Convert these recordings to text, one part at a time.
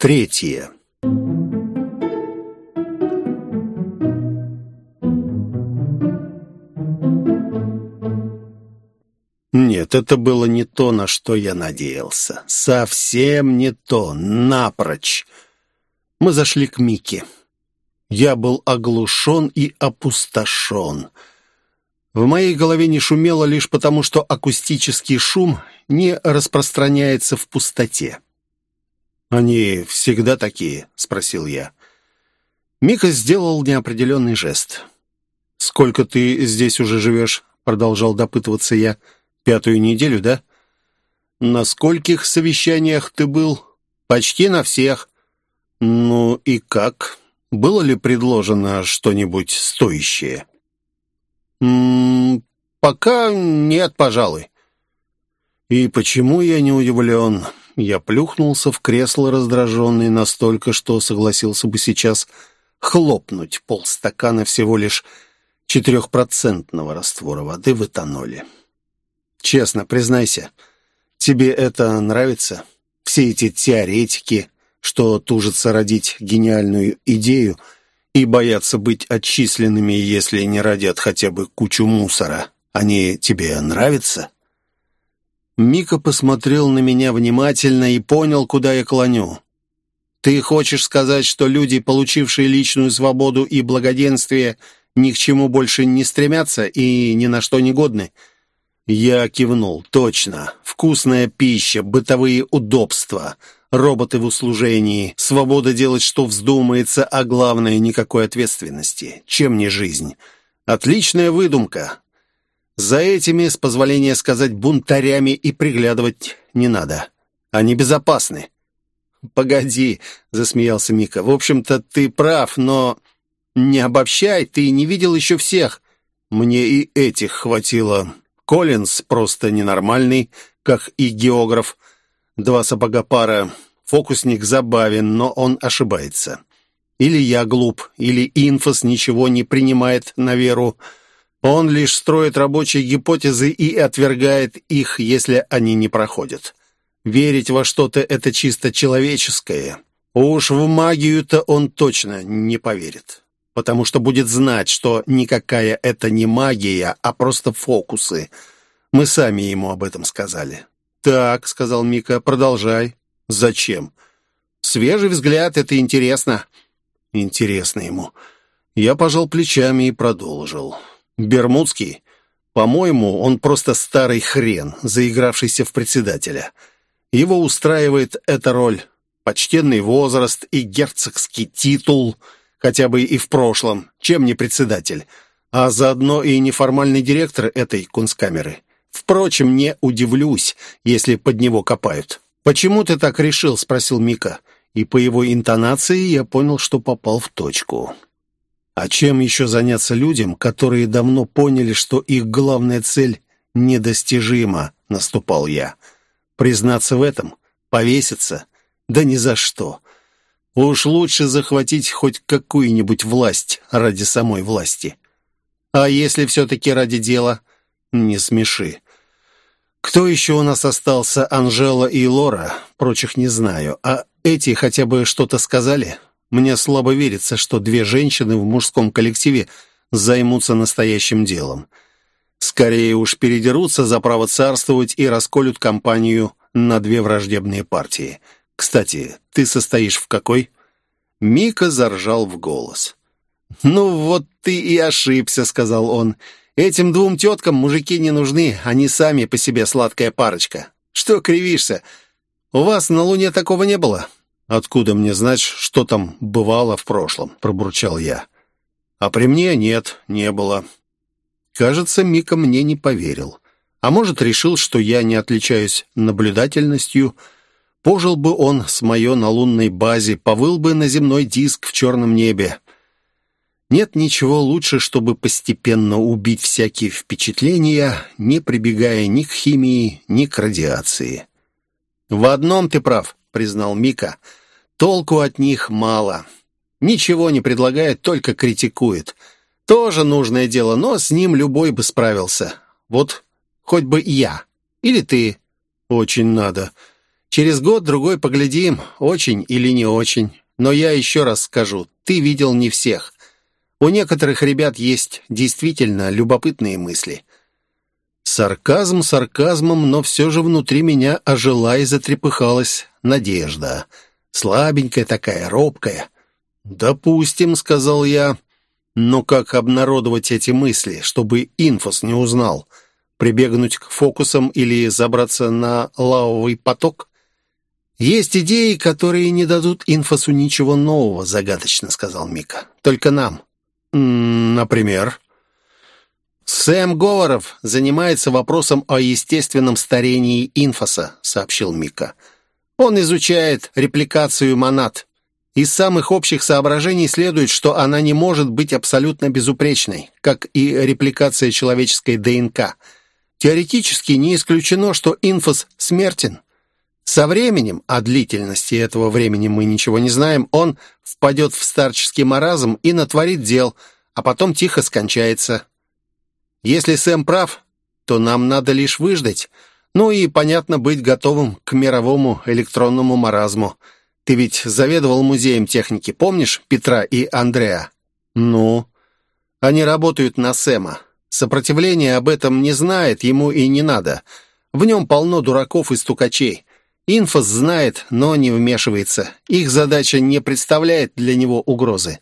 Третье. Нет, это было не то, на что я надеялся. Совсем не то, напрочь. Мы зашли к Мике. Я был оглушен и опустошен. В моей голове не шумело лишь потому, что акустический шум не распространяется в пустоте. «Они всегда такие?» — спросил я. Мика сделал неопределенный жест. «Сколько ты здесь уже живешь?» — продолжал допытываться я. «Пятую неделю, да?» «На скольких совещаниях ты был?» «Почти на всех». «Ну и как? Было ли предложено что-нибудь стоящее?» «М -м, «Пока нет, пожалуй». «И почему я не удивлен?» Я плюхнулся в кресло, раздраженный настолько, что согласился бы сейчас хлопнуть полстакана всего лишь четырехпроцентного раствора воды в этаноле. «Честно, признайся, тебе это нравится? Все эти теоретики, что тужатся родить гениальную идею и боятся быть отчисленными, если не родят хотя бы кучу мусора, они тебе нравятся?» Мика посмотрел на меня внимательно и понял, куда я клоню. «Ты хочешь сказать, что люди, получившие личную свободу и благоденствие, ни к чему больше не стремятся и ни на что не годны?» Я кивнул. «Точно. Вкусная пища, бытовые удобства, роботы в услужении, свобода делать, что вздумается, а главное, никакой ответственности. Чем не жизнь?» Отличная выдумка. За этими, с позволения сказать, бунтарями и приглядывать не надо. Они безопасны. «Погоди», — засмеялся Мика. «В общем-то, ты прав, но не обобщай, ты не видел еще всех. Мне и этих хватило. Коллинз просто ненормальный, как и географ. Два сапога пара. Фокусник забавен, но он ошибается. Или я глуп, или инфос ничего не принимает на веру. Он лишь строит рабочие гипотезы и отвергает их, если они не проходят. Верить во что-то — это чисто человеческое. Уж в магию-то он точно не поверит, потому что будет знать, что никакая это не магия, а просто фокусы. Мы сами ему об этом сказали. «Так», — сказал Мика, — «продолжай». «Зачем?» «Свежий взгляд — это интересно». «Интересно ему». Я пожал плечами и продолжил. Бермудский? По-моему, он просто старый хрен, заигравшийся в председателя. Его устраивает эта роль. Почтенный возраст и герцогский титул, хотя бы и в прошлом, чем не председатель, а заодно и неформальный директор этой кунсткамеры. Впрочем, не удивлюсь, если под него копают. «Почему ты так решил?» — спросил Мика. И по его интонации я понял, что попал в точку. А чем еще заняться людям, которые давно поняли, что их главная цель недостижима, наступал я. Признаться в этом? Повеситься? Да ни за что. Уж лучше захватить хоть какую-нибудь власть ради самой власти. А если все-таки ради дела? Не смеши. Кто еще у нас остался? Анжела и Лора? Прочих не знаю. А эти хотя бы что-то сказали? Мне слабо верится, что две женщины в мужском коллективе займутся настоящим делом. Скорее уж передерутся за право царствовать и расколют компанию на две враждебные партии. Кстати, ты состоишь в какой?» Мика заржал в голос. «Ну вот ты и ошибся», — сказал он. «Этим двум теткам мужики не нужны, они сами по себе сладкая парочка. Что кривишься? У вас на Луне такого не было?» «Откуда мне знать, что там бывало в прошлом?» — пробурчал я. «А при мне нет, не было». Кажется, Мика мне не поверил. А может, решил, что я не отличаюсь наблюдательностью. Пожил бы он с моё на лунной базе, повыл бы на земной диск в черном небе. Нет ничего лучше, чтобы постепенно убить всякие впечатления, не прибегая ни к химии, ни к радиации. «В одном ты прав», — признал Мика, — Толку от них мало. Ничего не предлагает, только критикует. Тоже нужное дело, но с ним любой бы справился. Вот хоть бы я. Или ты. Очень надо. Через год-другой поглядим, очень или не очень. Но я еще раз скажу, ты видел не всех. У некоторых ребят есть действительно любопытные мысли. Сарказм сарказмом, но все же внутри меня ожила и затрепыхалась надежда. Слабенькая такая, робкая. «Допустим», — сказал я. «Но как обнародовать эти мысли, чтобы инфос не узнал? Прибегнуть к фокусам или забраться на лавовый поток?» «Есть идеи, которые не дадут инфосу ничего нового», — загадочно сказал Мика. «Только нам». «Например?» «Сэм Говоров занимается вопросом о естественном старении инфоса», — сообщил Мика. «Он изучает репликацию монад. Из самых общих соображений следует, что она не может быть абсолютно безупречной, как и репликация человеческой ДНК. Теоретически не исключено, что инфос смертен. Со временем, о длительности этого времени мы ничего не знаем, он впадет в старческий маразм и натворит дел, а потом тихо скончается. Если Сэм прав, то нам надо лишь выждать, ну и, понятно, быть готовым к мировому электронному маразму. Ты ведь заведовал музеем техники, помнишь Петра и Андреа? Ну? Они работают на Сэма. Сопротивление об этом не знает, ему и не надо. В нем полно дураков и стукачей. Инфос знает, но не вмешивается. Их задача не представляет для него угрозы.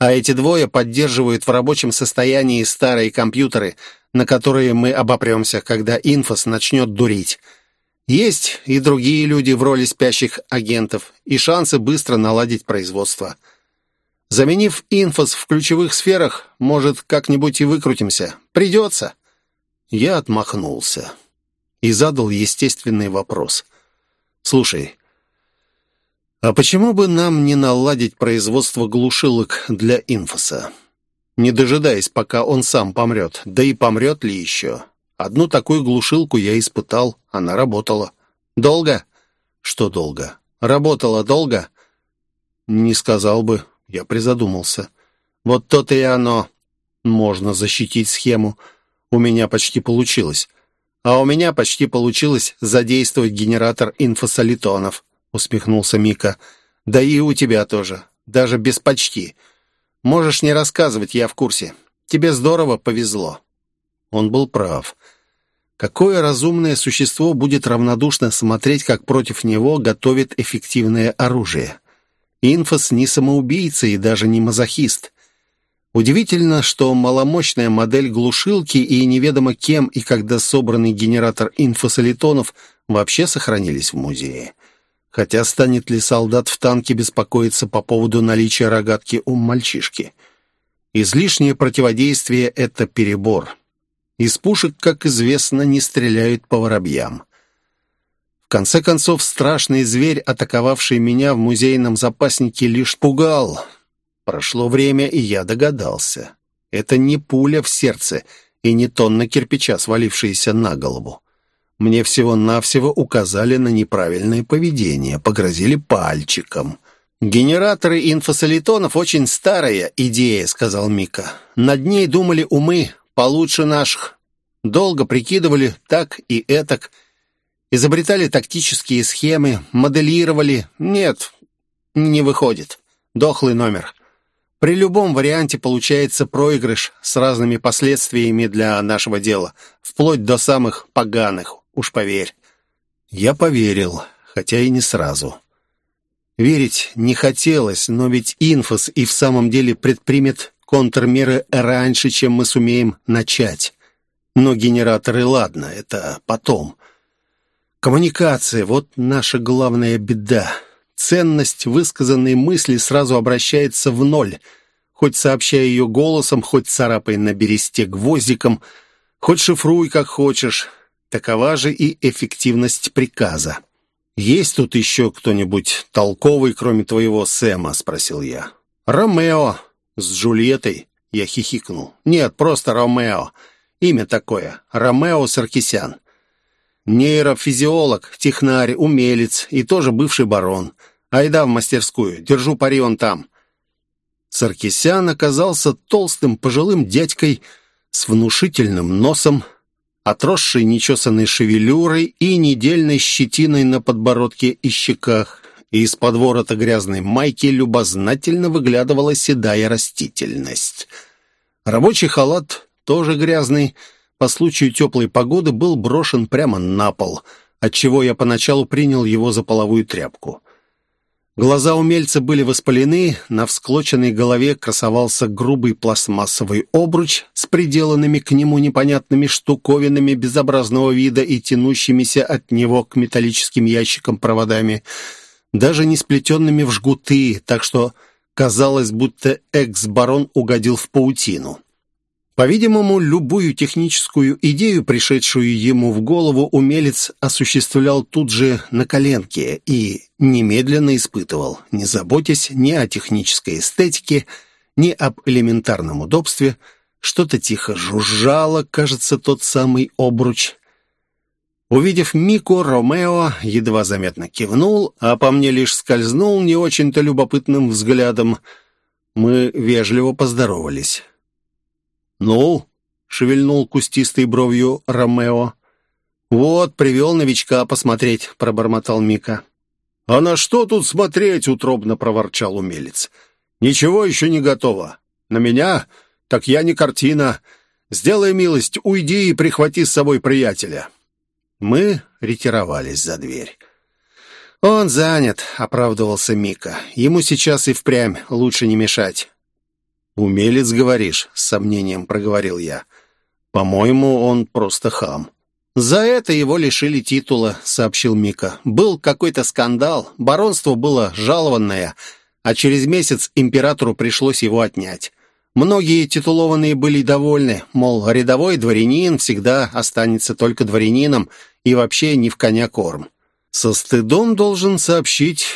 А эти двое поддерживают в рабочем состоянии старые компьютеры, на которые мы обопремся, когда Инфос начнет дурить. Есть и другие люди в роли спящих агентов, и шансы быстро наладить производство. Заменив Инфос в ключевых сферах, может, как-нибудь и выкрутимся. Придется. Я отмахнулся и задал естественный вопрос. «Слушай, а почему бы нам не наладить производство глушилок для инфоса? Не дожидаясь, пока он сам помрет. Да и помрет ли еще? Одну такую глушилку я испытал, она работала. Долго? Что долго? Работала долго? Не сказал бы, я призадумался. Вот то-то и оно. Можно защитить схему. У меня почти получилось. А у меня почти получилось задействовать генератор инфосолитонов, усмехнулся Мика. Да и у тебя тоже, даже без почти. Можешь не рассказывать, я в курсе. Тебе здорово повезло. Он был прав. Какое разумное существо будет равнодушно смотреть, как против него готовит эффективное оружие? Инфос не самоубийца и даже не мазохист. Удивительно, что маломощная модель глушилки и неведомо кем и когда собранный генератор инфосолитонов вообще сохранились в музее. Хотя станет ли солдат в танке беспокоиться по поводу наличия рогатки у мальчишки? Излишнее противодействие — это перебор. Из пушек, как известно, не стреляют по воробьям. В конце концов, страшный зверь, атаковавший меня в музейном запаснике, лишь пугал — Прошло время, и я догадался. Это не пуля в сердце и не тонна кирпича, свалившаяся на голову. Мне всего-навсего указали на неправильное поведение, погрозили пальчиком. «Генераторы инфосолитонов — очень старая идея», — сказал Мика. «Над ней думали умы получше наших. Долго прикидывали так и этак. Изобретали тактические схемы, моделировали. Нет, не выходит. Дохлый номер. При любом варианте получается проигрыш с разными последствиями для нашего дела, вплоть до самых поганых, уж поверь. Я поверил, хотя и не сразу. Верить не хотелось, но ведь инфос и в самом деле предпримет контрмеры раньше, чем мы сумеем начать. Но генераторы, ладно, это потом. Коммуникация — вот наша главная беда ценность высказанной мысли сразу обращается в ноль, хоть сообщая ее голосом, хоть царапай на бересте гвоздиком, хоть шифруй как хочешь. Такова же и эффективность приказа. «Есть тут еще кто-нибудь толковый, кроме твоего Сэма?» — спросил я. «Ромео. С Джульеттой?» — я хихикнул. «Нет, просто Ромео. Имя такое. Ромео Саркисян. Нейрофизиолог, технарь, умелец и тоже бывший барон. Айда в мастерскую, держу пари он там». Саркисян оказался толстым пожилым дядькой с внушительным носом, отросшей нечесанной шевелюрой и недельной щетиной на подбородке и щеках. Из-под ворота грязной майки любознательно выглядывала седая растительность. Рабочий халат, тоже грязный, по случаю теплой погоды был брошен прямо на пол, отчего я поначалу принял его за половую тряпку. Глаза умельца были воспалены, на всклоченной голове красовался грубый пластмассовый обруч с приделанными к нему непонятными штуковинами безобразного вида и тянущимися от него к металлическим ящикам проводами, даже не сплетенными в жгуты, так что казалось, будто экс-барон угодил в паутину. По-видимому, любую техническую идею, пришедшую ему в голову, умелец осуществлял тут же на коленке и немедленно испытывал, не заботясь ни о технической эстетике, ни об элементарном удобстве. Что-то тихо жужжало, кажется, тот самый обруч. Увидев Мику, Ромео едва заметно кивнул, а по мне лишь скользнул не очень-то любопытным взглядом. Мы вежливо поздоровались. «Ну?» — шевельнул кустистой бровью Ромео. «Вот, привел новичка посмотреть», — пробормотал Мика. «А на что тут смотреть?» — утробно проворчал умелец. «Ничего еще не готово. На меня? Так я не картина. Сделай милость, уйди и прихвати с собой приятеля». Мы ретировались за дверь. «Он занят», — оправдывался Мика. «Ему сейчас и впрямь лучше не мешать. «Умелец, говоришь?» — с сомнением проговорил я. «По-моему, он просто хам». «За это его лишили титула», — сообщил Мика. «Был какой-то скандал, баронство было жалованное, а через месяц императору пришлось его отнять. Многие титулованные были довольны, мол, рядовой дворянин всегда останется только дворянином и вообще не в коня корм. Со стыдом должен сообщить,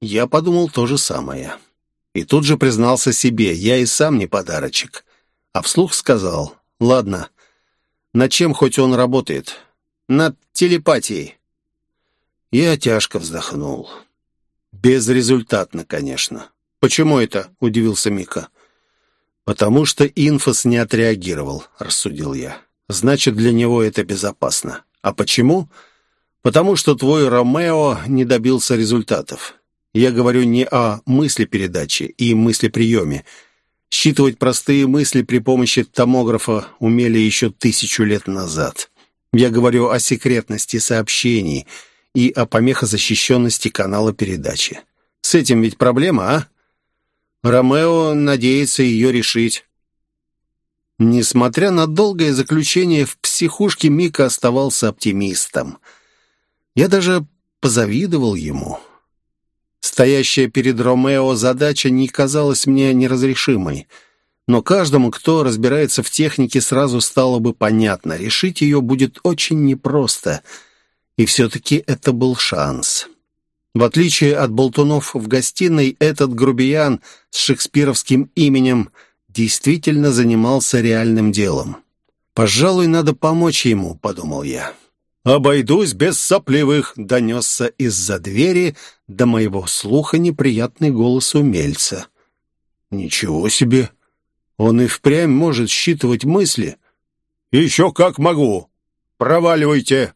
я подумал то же самое. И тут же признался себе, я и сам не подарочек. А вслух сказал, ладно, над чем хоть он работает? Над телепатией. Я тяжко вздохнул. Безрезультатно, конечно. «Почему это?» — удивился Мика. «Потому что инфос не отреагировал», — рассудил я. «Значит, для него это безопасно. А почему?» «Потому что твой Ромео не добился результатов. Я говорю не о мыслепередаче и мыслеприеме. Считывать простые мысли при помощи томографа умели еще тысячу лет назад. Я говорю о секретности сообщений и о помехозащищенности канала передачи. С этим ведь проблема, а? Ромео надеется ее решить. Несмотря на долгое заключение в психушке, Мика оставался оптимистом. Я даже позавидовал ему. Стоящая перед Ромео задача не казалась мне неразрешимой. Но каждому, кто разбирается в технике, сразу стало бы понятно, решить ее будет очень непросто. И все-таки это был шанс. В отличие от болтунов в гостиной, этот грубиян с шекспировским именем действительно занимался реальным делом. «Пожалуй, надо помочь ему», — подумал я. «Обойдусь без сопливых», — донесся из-за двери до моего слуха неприятный голос умельца. «Ничего себе! Он и впрямь может считывать мысли». «Еще как могу! Проваливайте!»